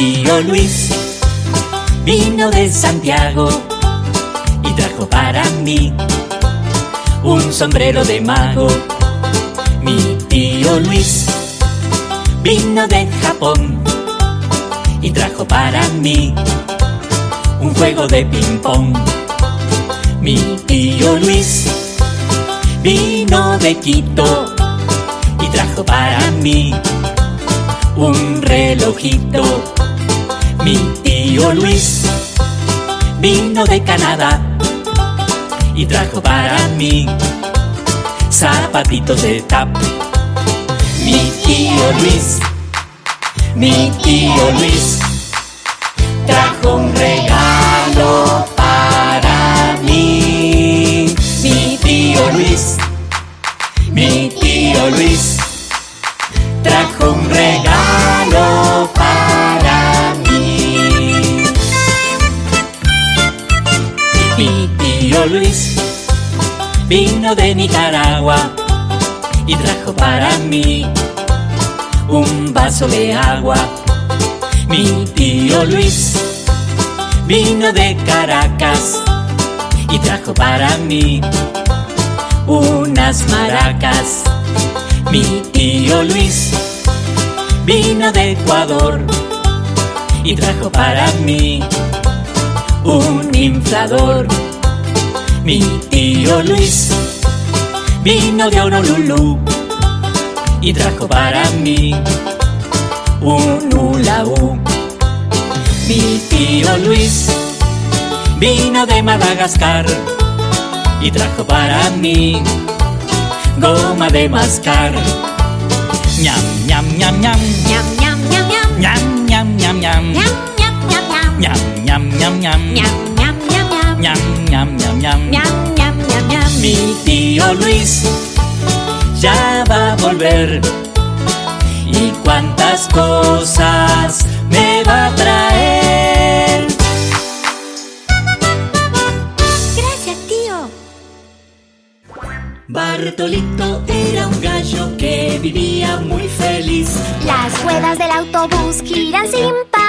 tío Luis vino de Santiago y trajo para mí un sombrero de mago. Mi tío Luis vino de Japón y trajo para mí un juego de ping-pong. Mi tío Luis vino de Quito y trajo para mí un relojito. Mi tío Luis vino de Canadá y trajo para mí zapatitos de tap. Mi tío Luis, mi tío Luis trajo un regalo para mí. Mi tío Luis, mi tío Luis Mi tío Luis vino de Nicaragua y trajo para mí un vaso de agua. Mi tío Luis vino de Caracas y trajo para mí unas maracas. Mi tío Luis vino de Ecuador y trajo para mí un inflador. Mi tío Luis vino de Honolulu y trajo para mí un hula Mi tío Luis vino de Madagascar y trajo para mí goma de mascar. Ñam, ñam. Ñam, ñam, ñam, ñam, ñam. Ñam, ñam, ñam, ñam. Ñam, ñam. Mi tío Luis ya va a volver. Y cuántas cosas me va a traer. Gracias, tío. Bartolito era un gallo que vivía muy feliz. Las ruedas del autobús giran sin parar.